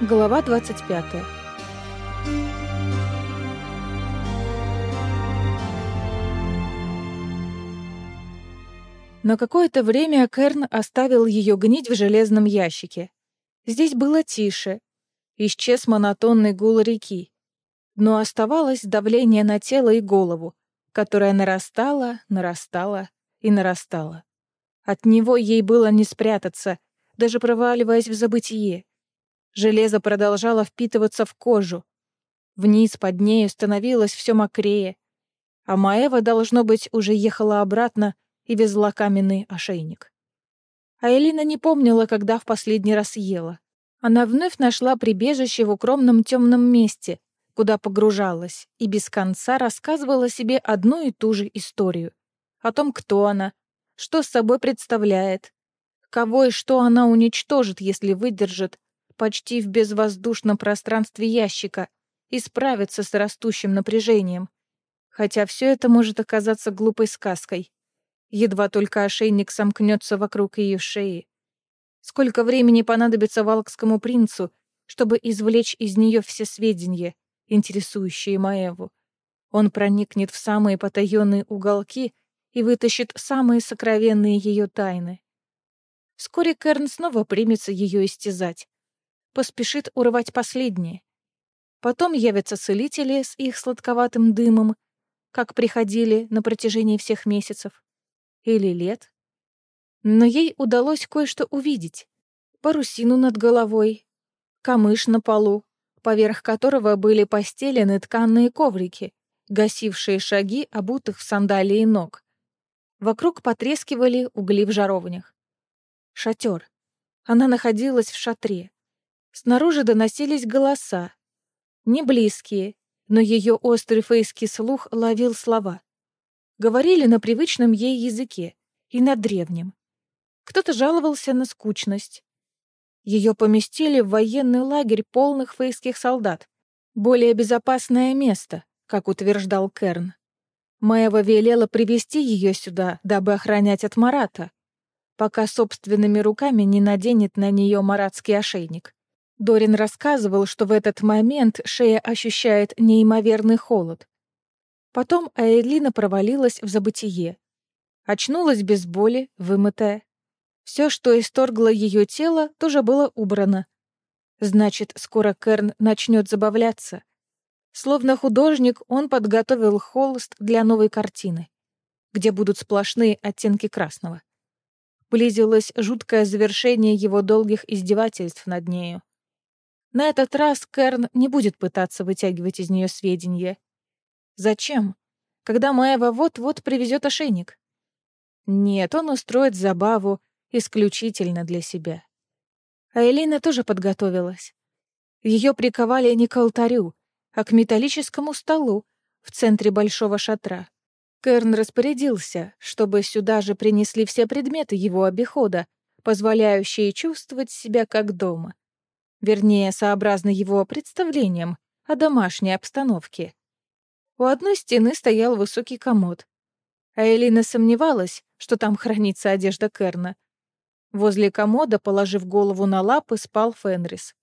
Глава 25. На какое-то время Керн оставил ее гнить в железном ящике. Здесь было тише. Исчез монотонный гул реки. Но оставалось давление на тело и голову, которое нарастало, нарастало и нарастало. От него ей было не спрятаться, даже проваливаясь в забытие. Железо продолжало впитываться в кожу. Вниз под нею становилось все мокрее. А Маева, должно быть, уже ехала обратно и везла каменный ошейник. А Элина не помнила, когда в последний раз ела. Она вновь нашла прибежище в укромном темном месте, куда погружалась, и без конца рассказывала себе одну и ту же историю. О том, кто она, что с собой представляет, кого и что она уничтожит, если выдержит, почти в безвоздушном пространстве ящика и справиться с растущим напряжением. Хотя все это может оказаться глупой сказкой. Едва только ошейник сомкнется вокруг ее шеи. Сколько времени понадобится валкскому принцу, чтобы извлечь из нее все сведения, интересующие Маеву? Он проникнет в самые потаенные уголки и вытащит самые сокровенные ее тайны. Вскоре Керн снова примется ее истязать поспешит урвать последние. Потом явятся целители с их сладковатым дымом, как приходили на протяжении всех месяцев. Или лет. Но ей удалось кое-что увидеть. Парусину над головой, камыш на полу, поверх которого были постелены тканные коврики, гасившие шаги обутых в сандалии ног. Вокруг потрескивали угли в жаровнях. Шатер. Она находилась в шатре. Снаружи доносились голоса. Не близкие, но ее острый фейский слух ловил слова. Говорили на привычном ей языке и на древнем. Кто-то жаловался на скучность. Ее поместили в военный лагерь полных фейских солдат. Более безопасное место, как утверждал Керн. Маева велела привести ее сюда, дабы охранять от Марата, пока собственными руками не наденет на нее маратский ошейник. Дорин рассказывал, что в этот момент шея ощущает неимоверный холод. Потом Аэлина провалилась в забытие. Очнулась без боли, вымытая. Все, что исторгло ее тело, тоже было убрано. Значит, скоро Керн начнет забавляться. Словно художник, он подготовил холст для новой картины, где будут сплошные оттенки красного. Близилось жуткое завершение его долгих издевательств над нею. На этот раз Керн не будет пытаться вытягивать из нее сведения. Зачем? Когда Маева вот-вот привезет ошейник? Нет, он устроит забаву исключительно для себя. А Элина тоже подготовилась. Ее приковали не к алтарю, а к металлическому столу в центре большого шатра. Керн распорядился, чтобы сюда же принесли все предметы его обихода, позволяющие чувствовать себя как дома. Вернее, сообразно его представлениям о домашней обстановке. У одной стены стоял высокий комод. А Элина сомневалась, что там хранится одежда Керна. Возле комода, положив голову на лапы, спал Фенрис.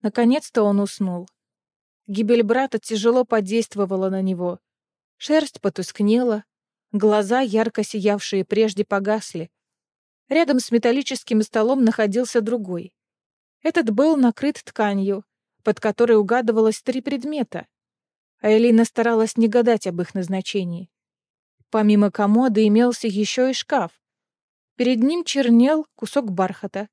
Наконец-то он уснул. Гибель брата тяжело подействовала на него. Шерсть потускнела, глаза, ярко сиявшие прежде, погасли. Рядом с металлическим столом находился другой. Этот был накрыт тканью, под которой угадывалось три предмета. А Элина старалась не гадать об их назначении. Помимо комода имелся еще и шкаф. Перед ним чернел кусок бархата.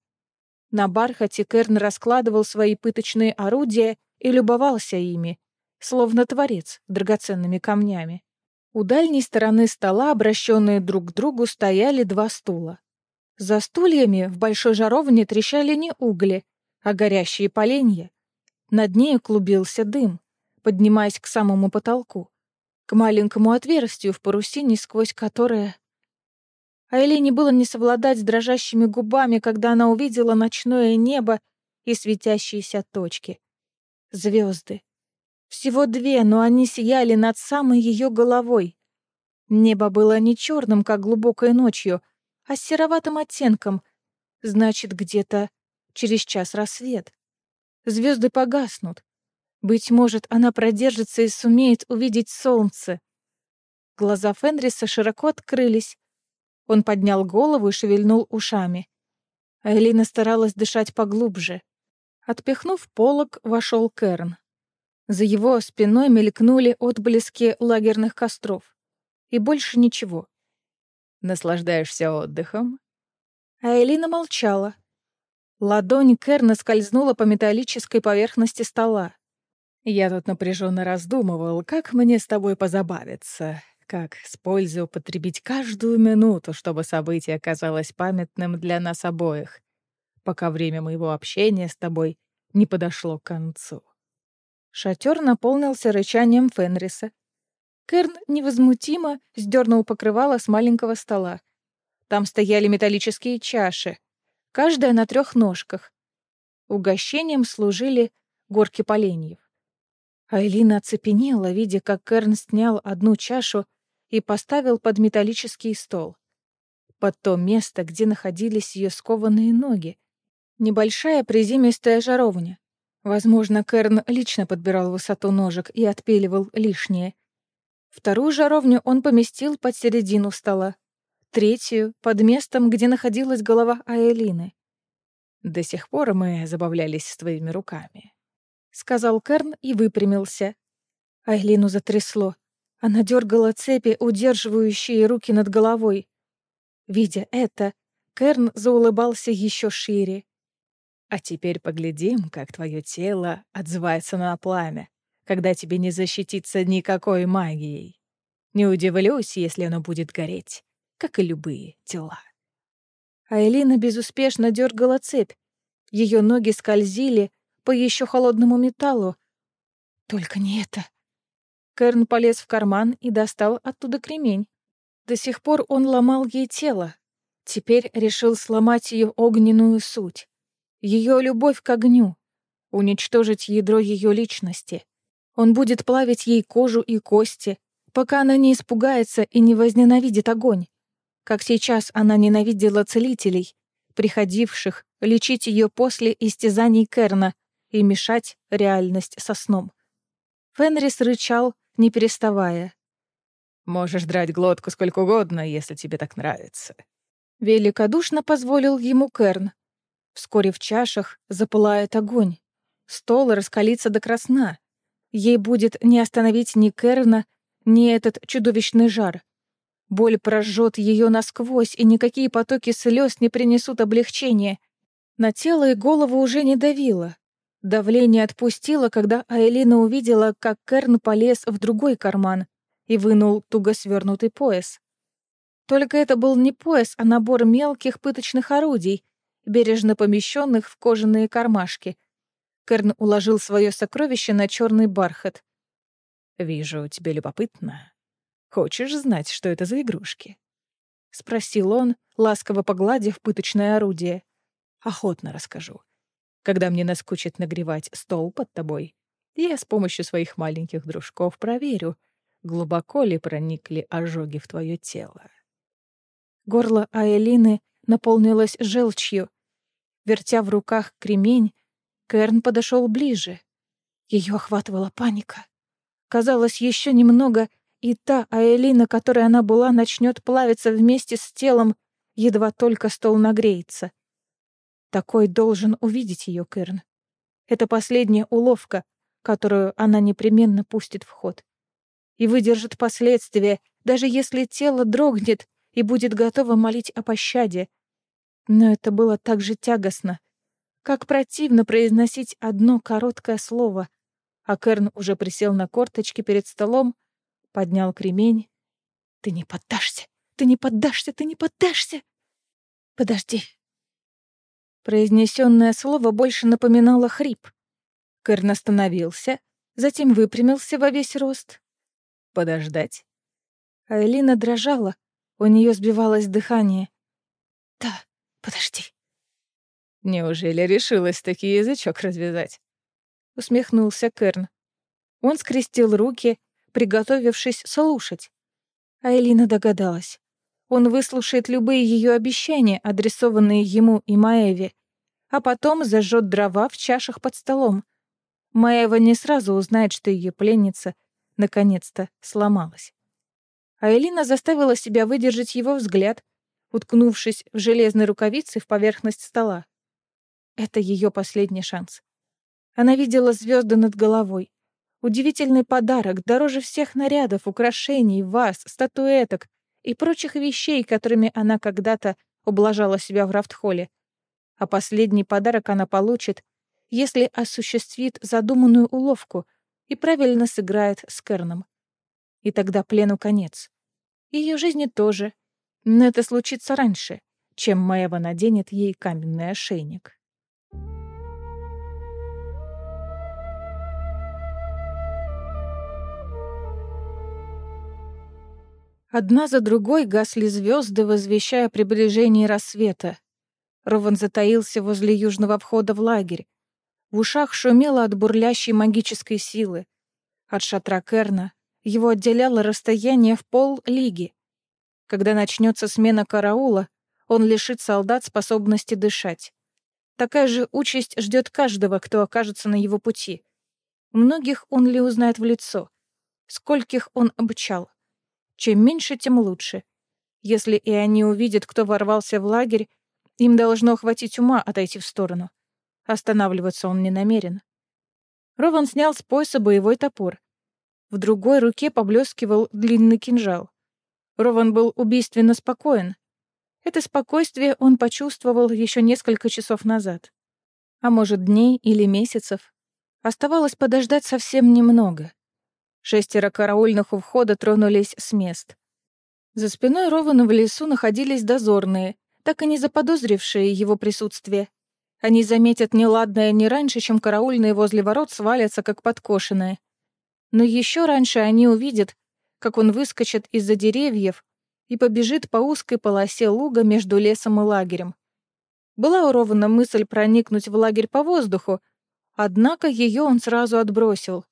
На бархате Керн раскладывал свои пыточные орудия и любовался ими, словно творец драгоценными камнями. У дальней стороны стола, обращенные друг к другу, стояли два стула. За стульями в большой жаровне трещали не угли, а горящие поленья. Над нею клубился дым, поднимаясь к самому потолку, к маленькому отверстию в парусине, сквозь которое... А Элине было не совладать с дрожащими губами, когда она увидела ночное небо и светящиеся точки. Звезды. Всего две, но они сияли над самой ее головой. Небо было не черным, как глубокой ночью, а сероватым оттенком. Значит, где-то Через час рассвет. Звезды погаснут. Быть может, она продержится и сумеет увидеть солнце. Глаза Фенриса широко открылись. Он поднял голову и шевельнул ушами. Айлина старалась дышать поглубже. Отпихнув полог, вошел Керн. За его спиной мелькнули отблески лагерных костров. И больше ничего. «Наслаждаешься отдыхом?» А Элина молчала. Ладонь Керна скользнула по металлической поверхности стола. «Я тут напряженно раздумывал, как мне с тобой позабавиться, как с пользой употребить каждую минуту, чтобы событие оказалось памятным для нас обоих, пока время моего общения с тобой не подошло к концу». Шатер наполнился рычанием Фенриса. Керн невозмутимо сдернул покрывало с маленького стола. Там стояли металлические чаши, каждая на трех ножках. Угощением служили горки поленьев. Айлина оцепенела, видя, как Керн снял одну чашу и поставил под металлический стол. Под то место, где находились ее скованные ноги. Небольшая приземистая жаровня. Возможно, Керн лично подбирал высоту ножек и отпиливал лишнее. Вторую жаровню он поместил под середину стола. Третью — под местом, где находилась голова Аэлины. «До сих пор мы забавлялись с твоими руками», — сказал Керн и выпрямился. Айлину затрясло. Она дергала цепи, удерживающие руки над головой. Видя это, Керн заулыбался еще шире. А теперь поглядим, как твое тело отзывается на пламя, когда тебе не защититься никакой магией. Не удивлюсь, если оно будет гореть, как и любые тела. Айлина безуспешно дергала цепь. Ее ноги скользили по еще холодному металлу. Только не это. Керн полез в карман и достал оттуда кремень. До сих пор он ломал ей тело. Теперь решил сломать ее огненную суть ее любовь к огню, уничтожить ядро ее личности. Он будет плавить ей кожу и кости, пока она не испугается и не возненавидит огонь. Как сейчас она ненавидела целителей, приходивших лечить ее после истязаний Керна и мешать реальность со сном. Фенрис рычал, не переставая. «Можешь драть глотку сколько угодно, если тебе так нравится». Великодушно позволил ему Керн, Вскоре в чашах запылает огонь. Стол раскалится до красна. Ей будет не остановить ни Керна, ни этот чудовищный жар. Боль прожжет ее насквозь, и никакие потоки слез не принесут облегчения. На тело и голову уже не давило. Давление отпустило, когда Айлина увидела, как Керн полез в другой карман и вынул туго свернутый пояс. Только это был не пояс, а набор мелких пыточных орудий — бережно помещенных в кожаные кармашки. Керн уложил свое сокровище на черный бархат. «Вижу, тебе любопытно. Хочешь знать, что это за игрушки?» — спросил он, ласково погладив пыточное орудие. «Охотно расскажу. Когда мне наскучит нагревать стол под тобой, я с помощью своих маленьких дружков проверю, глубоко ли проникли ожоги в твое тело». Горло Аэлины наполнилось желчью. Вертя в руках кремень, Кэрн подошел ближе. Ее охватывала паника. Казалось, еще немного, и та Аэлина, которой она была, начнет плавиться вместе с телом, едва только стол нагреется. Такой должен увидеть ее Кэрн. Это последняя уловка, которую она непременно пустит в ход. И выдержит последствия, даже если тело дрогнет и будет готово молить о пощаде, но это было так же тягостно. Как противно произносить одно короткое слово. А Керн уже присел на корточки перед столом, поднял кремень. «Ты не поддашься! Ты не поддашься! Ты не поддашься!» «Подожди!» Произнесенное слово больше напоминало хрип. Керн остановился, затем выпрямился во весь рост. «Подождать?» Айлина дрожала, у нее сбивалось дыхание. «Да, Подожди. Неужели решилась таки язычок развязать? Усмехнулся Керн. Он скрестил руки, приготовившись слушать. А Элина догадалась. Он выслушает любые ее обещания, адресованные ему и Маеве. а потом зажжет дрова в чашах под столом. Маева не сразу узнает, что ее пленница наконец-то сломалась. А Элина заставила себя выдержать его взгляд, уткнувшись в железной рукавице в поверхность стола. Это ее последний шанс. Она видела звезды над головой. Удивительный подарок, дороже всех нарядов, украшений, ваз, статуэток и прочих вещей, которыми она когда-то ублажала себя в Рафтхолле. А последний подарок она получит, если осуществит задуманную уловку и правильно сыграет с Керном. И тогда плену конец. Ее жизни тоже. Но это случится раньше, чем Маева наденет ей каменный ошейник. Одна за другой гасли звезды, возвещая приближение рассвета. Рован затаился возле южного входа в лагерь. В ушах шумело от бурлящей магической силы. От шатра Керна его отделяло расстояние в пол лиги. Когда начнется смена караула, он лишит солдат способности дышать. Такая же участь ждет каждого, кто окажется на его пути. Многих он ли узнает в лицо? Скольких он обучал? Чем меньше, тем лучше. Если и они увидят, кто ворвался в лагерь, им должно хватить ума отойти в сторону. Останавливаться он не намерен. Рован снял с пояса боевой топор. В другой руке поблескивал длинный кинжал. Рован был убийственно спокоен. Это спокойствие он почувствовал еще несколько часов назад. А может, дней или месяцев. Оставалось подождать совсем немного. Шестеро караульных у входа тронулись с мест. За спиной Рована в лесу находились дозорные, так и не заподозрившие его присутствие. Они заметят неладное не раньше, чем караульные возле ворот свалятся, как подкошенные. Но еще раньше они увидят, как он выскочит из-за деревьев и побежит по узкой полосе луга между лесом и лагерем. Была урована мысль проникнуть в лагерь по воздуху, однако ее он сразу отбросил.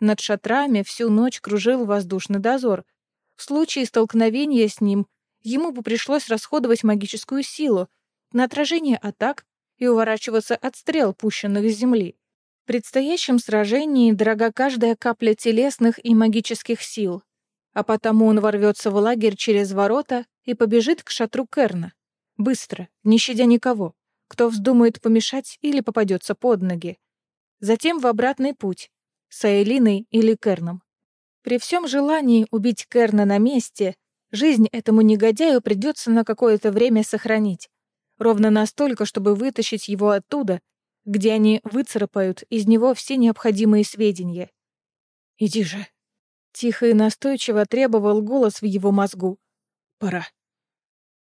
Над шатрами всю ночь кружил воздушный дозор. В случае столкновения с ним ему бы пришлось расходовать магическую силу на отражение атак и уворачиваться от стрел, пущенных с земли. В предстоящем сражении дорога каждая капля телесных и магических сил, а потому он ворвется в лагерь через ворота и побежит к шатру Керна. Быстро, не щадя никого, кто вздумает помешать или попадется под ноги. Затем в обратный путь, с Айлиной или Керном. При всем желании убить Керна на месте, жизнь этому негодяю придется на какое-то время сохранить. Ровно настолько, чтобы вытащить его оттуда, где они выцарапают из него все необходимые сведения. «Иди же!» Тихо и настойчиво требовал голос в его мозгу. «Пора».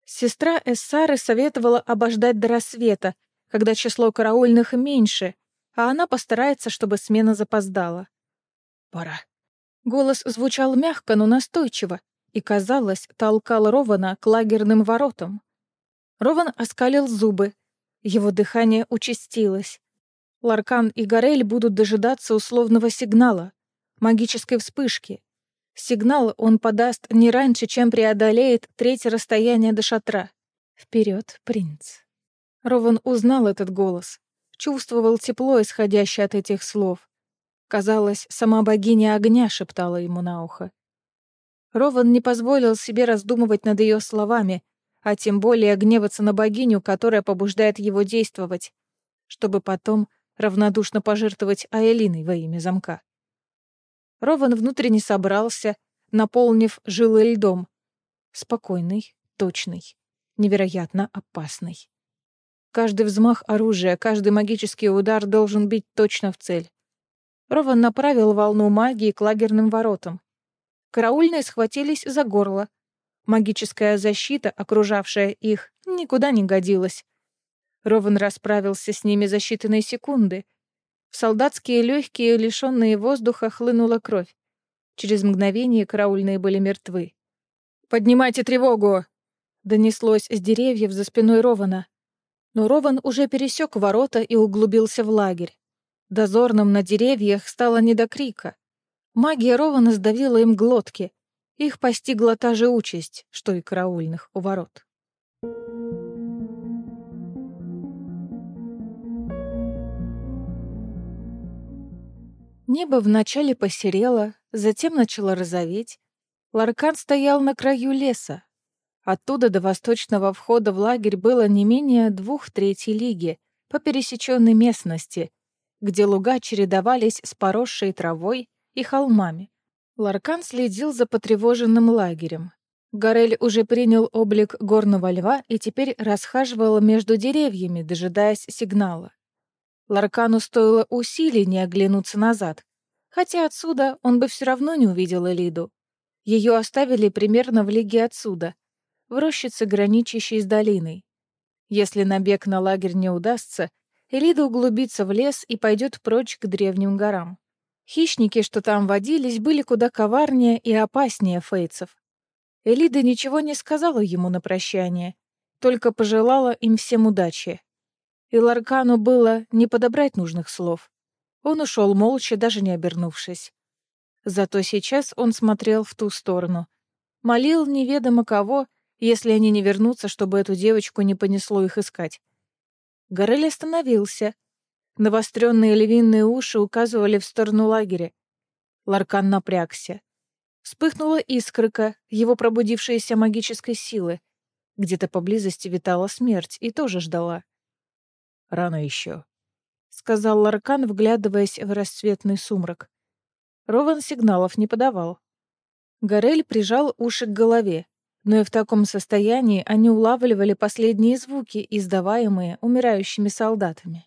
Сестра Эссары советовала обождать до рассвета, когда число караульных меньше, а она постарается, чтобы смена запоздала. «Пора». Голос звучал мягко, но настойчиво, и, казалось, толкал Рована к лагерным воротам. Рован оскалил зубы. Его дыхание участилось. Ларкан и Горель будут дожидаться условного сигнала, магической вспышки. Сигнал он подаст не раньше, чем преодолеет третье расстояние до шатра. Вперед, принц. Рован узнал этот голос чувствовал тепло, исходящее от этих слов. Казалось, сама богиня огня шептала ему на ухо. Рован не позволил себе раздумывать над ее словами, а тем более гневаться на богиню, которая побуждает его действовать, чтобы потом равнодушно пожертвовать Аэлиной во имя замка. Рован внутренне собрался, наполнив жилы льдом. Спокойный, точный, невероятно опасный. Каждый взмах оружия, каждый магический удар должен бить точно в цель. Рован направил волну магии к лагерным воротам. Караульные схватились за горло. Магическая защита, окружавшая их, никуда не годилась. Рован расправился с ними за считанные секунды. В солдатские легкие, лишенные воздуха, хлынула кровь. Через мгновение караульные были мертвы. «Поднимайте тревогу!» — донеслось с деревьев за спиной Рована но Рован уже пересек ворота и углубился в лагерь. Дозорным на деревьях стало не до крика. Магия Рована сдавила им глотки. Их постигла та же участь, что и караульных у ворот. Небо вначале посерело, затем начало розоветь. Ларкан стоял на краю леса, Оттуда до восточного входа в лагерь было не менее двух третий лиги по пересеченной местности, где луга чередовались с поросшей травой и холмами. Ларкан следил за потревоженным лагерем. Горель уже принял облик горного льва и теперь расхаживал между деревьями, дожидаясь сигнала. Ларкану стоило усилий не оглянуться назад, хотя отсюда он бы все равно не увидел Элиду. Ее оставили примерно в лиге отсюда, в рощице, граничащей с долиной. Если набег на лагерь не удастся, Элида углубится в лес и пойдет прочь к древним горам. Хищники, что там водились, были куда коварнее и опаснее фейцев. Элида ничего не сказала ему на прощание, только пожелала им всем удачи. И Ларкану было не подобрать нужных слов. Он ушел молча, даже не обернувшись. Зато сейчас он смотрел в ту сторону. Молил неведомо кого, если они не вернутся, чтобы эту девочку не понесло их искать. Горель остановился. Навостренные львиные уши указывали в сторону лагеря. Ларкан напрягся. Вспыхнула искорка его пробудившейся магической силы. Где-то поблизости витала смерть и тоже ждала. «Рано еще», — сказал Ларкан, вглядываясь в расцветный сумрак. Рован сигналов не подавал. Горель прижал уши к голове, но и в таком состоянии они улавливали последние звуки, издаваемые умирающими солдатами.